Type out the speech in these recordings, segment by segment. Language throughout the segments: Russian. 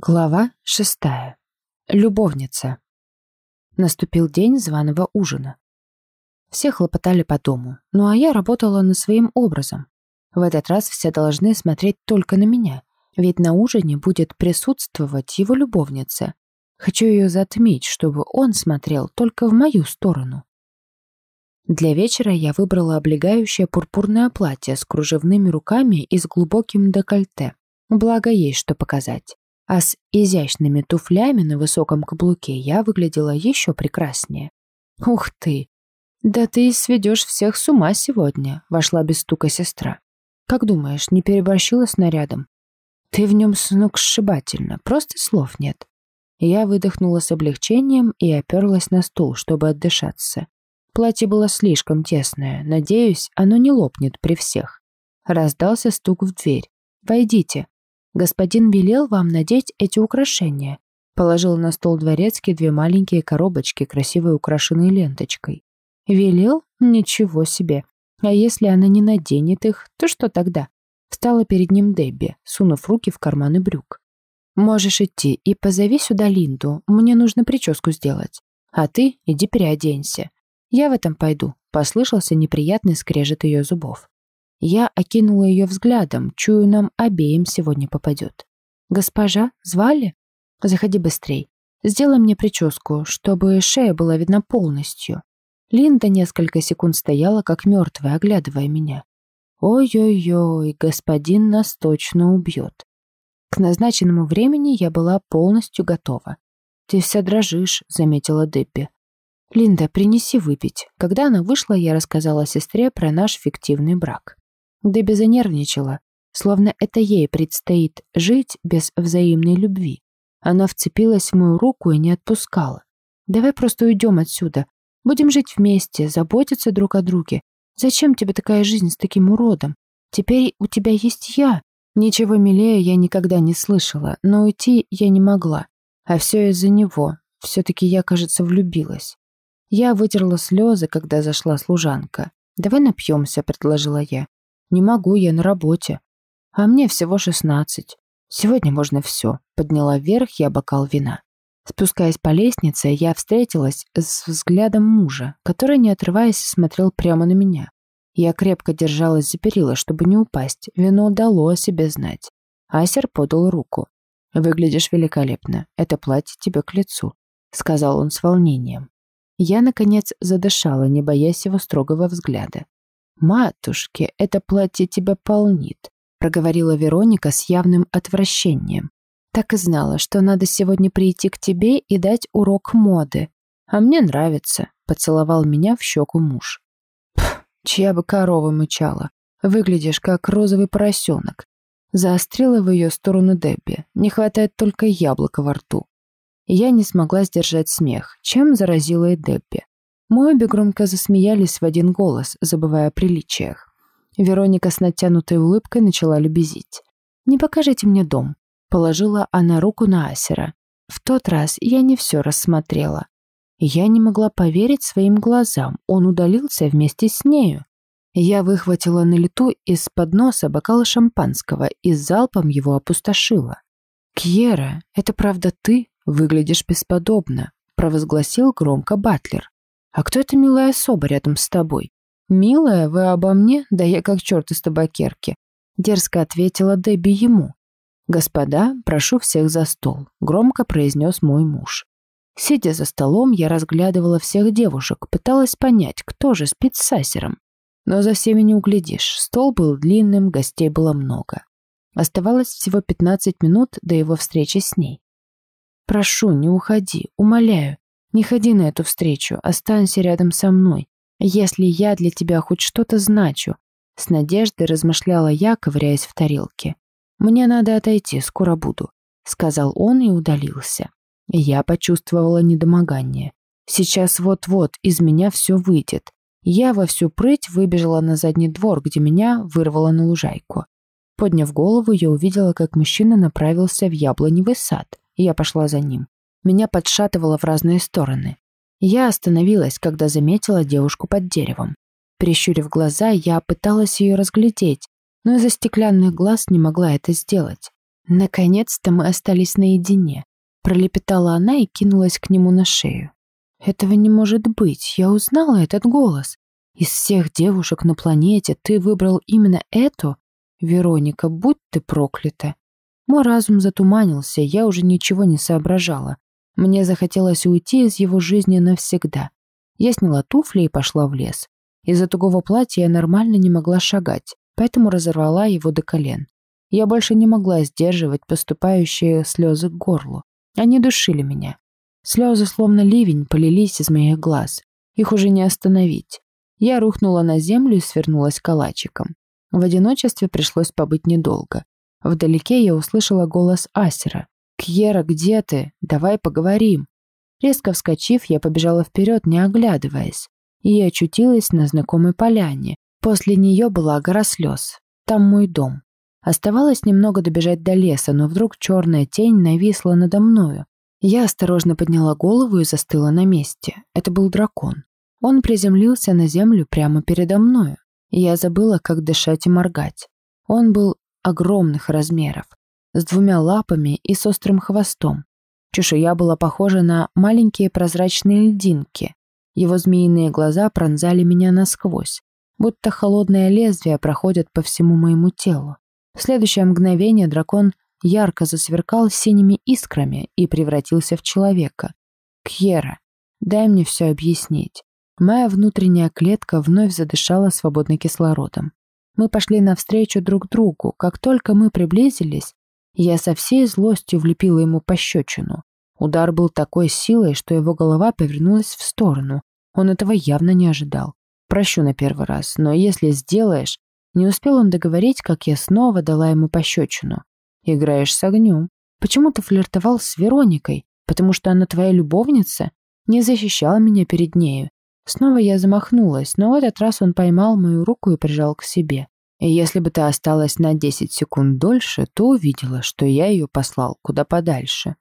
Глава шестая. Любовница. Наступил день званого ужина. Все хлопотали по дому, ну а я работала над своим образом. В этот раз все должны смотреть только на меня, ведь на ужине будет присутствовать его любовница. Хочу ее затмить, чтобы он смотрел только в мою сторону. Для вечера я выбрала облегающее пурпурное платье с кружевными руками и с глубоким декольте. Благо есть что показать а с изящными туфлями на высоком каблуке я выглядела еще прекраснее. «Ух ты! Да ты сведешь всех с ума сегодня», — вошла без стука сестра. «Как думаешь, не переборщила с нарядом?» «Ты в нем сногсшибательно, просто слов нет». Я выдохнула с облегчением и оперлась на стул, чтобы отдышаться. Платье было слишком тесное, надеюсь, оно не лопнет при всех. Раздался стук в дверь. «Войдите», Господин велел вам надеть эти украшения. Положил на стол дворецкий две маленькие коробочки, красиво украшенные ленточкой. Велел? Ничего себе. А если она не наденет их, то что тогда? Встала перед ним Дебби, сунув руки в карманы брюк. «Можешь идти и позови сюда Линду, мне нужно прическу сделать. А ты иди переоденься. Я в этом пойду», — послышался неприятный скрежет ее зубов. Я окинула ее взглядом, чую, нам обеим сегодня попадет. «Госпожа, звали?» «Заходи быстрей. Сделай мне прическу, чтобы шея была видна полностью». Линда несколько секунд стояла, как мертвая, оглядывая меня. «Ой-ой-ой, господин нас точно убьет». К назначенному времени я была полностью готова. «Ты вся дрожишь», — заметила Дебби. «Линда, принеси выпить». Когда она вышла, я рассказала сестре про наш фиктивный брак. Дебби занервничала, словно это ей предстоит жить без взаимной любви. Она вцепилась в мою руку и не отпускала. «Давай просто уйдем отсюда. Будем жить вместе, заботиться друг о друге. Зачем тебе такая жизнь с таким уродом? Теперь у тебя есть я». Ничего милее я никогда не слышала, но уйти я не могла. А все из-за него. Все-таки я, кажется, влюбилась. Я вытерла слезы, когда зашла служанка. «Давай напьемся», — предложила я. Не могу, я на работе. А мне всего шестнадцать. Сегодня можно все. Подняла вверх я бокал вина. Спускаясь по лестнице, я встретилась с взглядом мужа, который, не отрываясь, смотрел прямо на меня. Я крепко держалась за перила, чтобы не упасть. Вино дало о себе знать. Асер подал руку. «Выглядишь великолепно. Это платье тебе к лицу», — сказал он с волнением. Я, наконец, задышала, не боясь его строгого взгляда. «Матушке, это платье тебя полнит», — проговорила Вероника с явным отвращением. «Так и знала, что надо сегодня прийти к тебе и дать урок моды. А мне нравится», — поцеловал меня в щеку муж. «Пф, чья бы корова мычала. Выглядишь как розовый поросенок». Заострила в ее сторону Дебби. Не хватает только яблока во рту. Я не смогла сдержать смех, чем заразила и Дебби. Мы обе громко засмеялись в один голос, забывая о приличиях. Вероника с натянутой улыбкой начала любезить. «Не покажите мне дом», — положила она руку на Асера. В тот раз я не все рассмотрела. Я не могла поверить своим глазам, он удалился вместе с нею. Я выхватила на лету из-под носа бокал шампанского и залпом его опустошила. «Кьера, это правда ты? Выглядишь бесподобно», — провозгласил громко Батлер. «А кто эта милая особа рядом с тобой?» «Милая, вы обо мне? Да я как черт из табакерки», — дерзко ответила Дебби ему. «Господа, прошу всех за стол», — громко произнес мой муж. Сидя за столом, я разглядывала всех девушек, пыталась понять, кто же спит с Сасером. Но за всеми не углядишь, стол был длинным, гостей было много. Оставалось всего 15 минут до его встречи с ней. «Прошу, не уходи, умоляю, не ходи на эту встречу, останься рядом со мной, если я для тебя хоть что-то значу. С надеждой размышляла я, ковыряясь в тарелке. «Мне надо отойти, скоро буду», — сказал он и удалился. Я почувствовала недомогание. Сейчас вот-вот из меня все выйдет. Я во всю прыть выбежала на задний двор, где меня вырвало на лужайку. Подняв голову, я увидела, как мужчина направился в яблоневый сад, я пошла за ним. Меня подшатывало в разные стороны. Я остановилась, когда заметила девушку под деревом. Прищурив глаза, я пыталась ее разглядеть, но из-за стеклянных глаз не могла это сделать. Наконец-то мы остались наедине. Пролепетала она и кинулась к нему на шею. Этого не может быть, я узнала этот голос. Из всех девушек на планете ты выбрал именно эту? Вероника, будь ты проклята. Мой разум затуманился, я уже ничего не соображала. Мне захотелось уйти из его жизни навсегда. Я сняла туфли и пошла в лес. Из-за тугого платья я нормально не могла шагать, поэтому разорвала его до колен. Я больше не могла сдерживать поступающие слезы к горлу. Они душили меня. Слезы, словно ливень, полились из моих глаз. Их уже не остановить. Я рухнула на землю и свернулась калачиком. В одиночестве пришлось побыть недолго. Вдалеке я услышала голос Асера. «Кьера, где ты? Давай поговорим». Резко вскочив, я побежала вперед, не оглядываясь, и очутилась на знакомой поляне. После нее была гора слез. Там мой дом. Оставалось немного добежать до леса, но вдруг черная тень нависла надо мною. Я осторожно подняла голову и застыла на месте. Это был дракон. Он приземлился на землю прямо передо мною. Я забыла, как дышать и моргать. Он был огромных размеров, с двумя лапами и с острым хвостом. Чешуя была похожа на маленькие прозрачные льдинки. Его змеиные глаза пронзали меня насквозь, будто холодное лезвие проходит по всему моему телу. В следующее мгновение дракон ярко засверкал синими искрами и превратился в человека. «Кьера, дай мне все объяснить. Моя внутренняя клетка вновь задышала свободно кислородом. Мы пошли навстречу друг другу. Как только мы приблизились, я со всей злостью влепила ему пощечину. Удар был такой силой, что его голова повернулась в сторону. Он этого явно не ожидал. Прощу на первый раз, но если сделаешь... Не успел он договорить, как я снова дала ему пощечину. Играешь с огнем. Почему ты флиртовал с Вероникой? Потому что она твоя любовница? Не защищала меня перед нею. Снова я замахнулась, но в этот раз он поймал мою руку и прижал к себе. И если бы ты осталась на 10 секунд дольше, то увидела, что я ее послал куда подальше.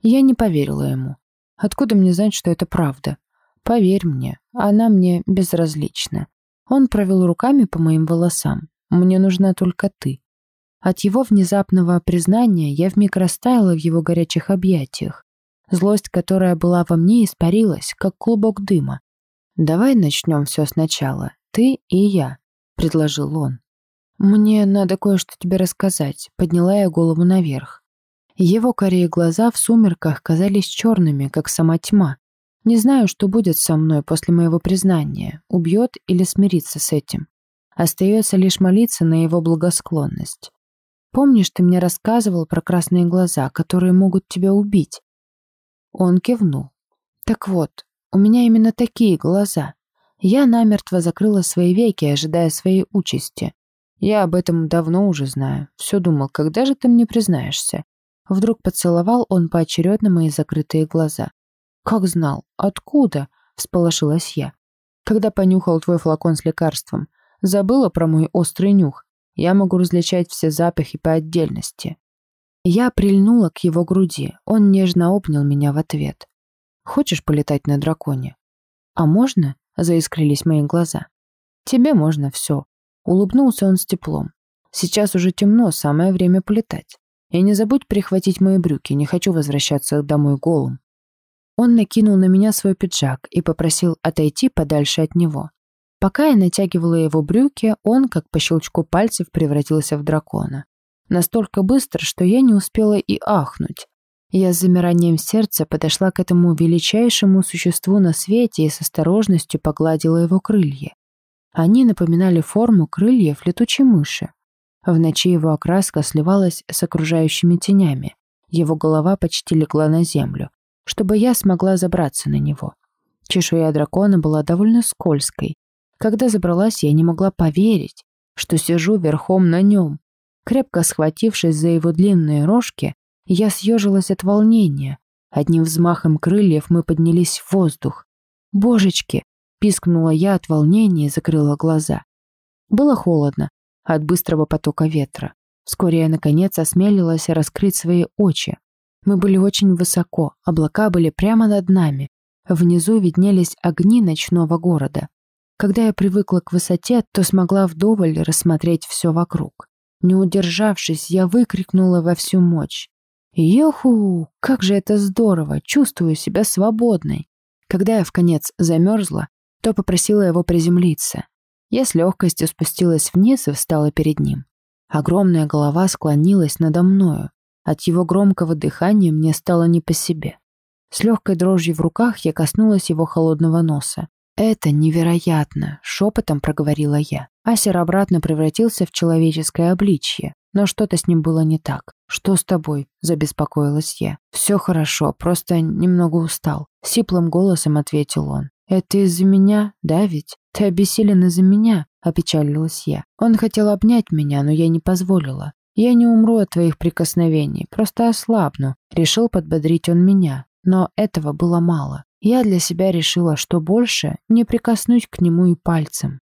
Я не поверила ему. Откуда мне знать, что это правда? Поверь мне, она мне безразлична. Он провел руками по моим волосам. Мне нужна только ты. От его внезапного признания я вмиг растаяла в его горячих объятиях. Злость, которая была во мне, испарилась, как клубок дыма, «Давай начнем все сначала. Ты и я», — предложил он. «Мне надо кое-что тебе рассказать», — подняла я голову наверх. Его корее глаза в сумерках казались черными, как сама тьма. Не знаю, что будет со мной после моего признания, убьет или смирится с этим. Остается лишь молиться на его благосклонность. Помнишь, ты мне рассказывал про красные глаза, которые могут тебя убить? Он кивнул. Так вот, у меня именно такие глаза. Я намертво закрыла свои веки, ожидая своей участи. Я об этом давно уже знаю. Все думал, когда же ты мне признаешься? Вдруг поцеловал он поочередно мои закрытые глаза. «Как знал? Откуда?» — всполошилась я. «Когда понюхал твой флакон с лекарством. Забыла про мой острый нюх. Я могу различать все запахи по отдельности». Я прильнула к его груди. Он нежно обнял меня в ответ. Хочешь полетать на драконе? А можно? Заискрились мои глаза. Тебе можно все. Улыбнулся он с теплом. Сейчас уже темно, самое время полетать. И не забудь прихватить мои брюки, не хочу возвращаться домой голым. Он накинул на меня свой пиджак и попросил отойти подальше от него. Пока я натягивала его брюки, он, как по щелчку пальцев, превратился в дракона. Настолько быстро, что я не успела и ахнуть. Я с замиранием сердца подошла к этому величайшему существу на свете и с осторожностью погладила его крылья. Они напоминали форму крыльев летучей мыши. В ночи его окраска сливалась с окружающими тенями. Его голова почти легла на землю, чтобы я смогла забраться на него. Чешуя дракона была довольно скользкой. Когда забралась, я не могла поверить, что сижу верхом на нем. Крепко схватившись за его длинные рожки, я съежилась от волнения. Одним взмахом крыльев мы поднялись в воздух. «Божечки!» — пискнула я от волнения и закрыла глаза. Было холодно от быстрого потока ветра. Вскоре я, наконец, осмелилась раскрыть свои очи. Мы были очень высоко, облака были прямо над нами. Внизу виднелись огни ночного города. Когда я привыкла к высоте, то смогла вдоволь рассмотреть все вокруг. Не удержавшись, я выкрикнула во всю мощь. «Юху! Как же это здорово! Чувствую себя свободной!» Когда я в конец замерзла, то попросила его приземлиться. Я с легкостью спустилась вниз и встала перед ним. Огромная голова склонилась надо мною. От его громкого дыхания мне стало не по себе. С легкой дрожью в руках я коснулась его холодного носа. «Это невероятно!» — шепотом проговорила я. Асер обратно превратился в человеческое обличье, но что-то с ним было не так. «Что с тобой?» — забеспокоилась я. «Все хорошо, просто немного устал», — сиплым голосом ответил он. «Это из-за меня, да ведь? Ты обессилен из-за меня?» — опечалилась я. Он хотел обнять меня, но я не позволила. «Я не умру от твоих прикосновений, просто ослабну», — решил подбодрить он меня. Но этого было мало. Я для себя решила, что больше не прикоснусь к нему и пальцем.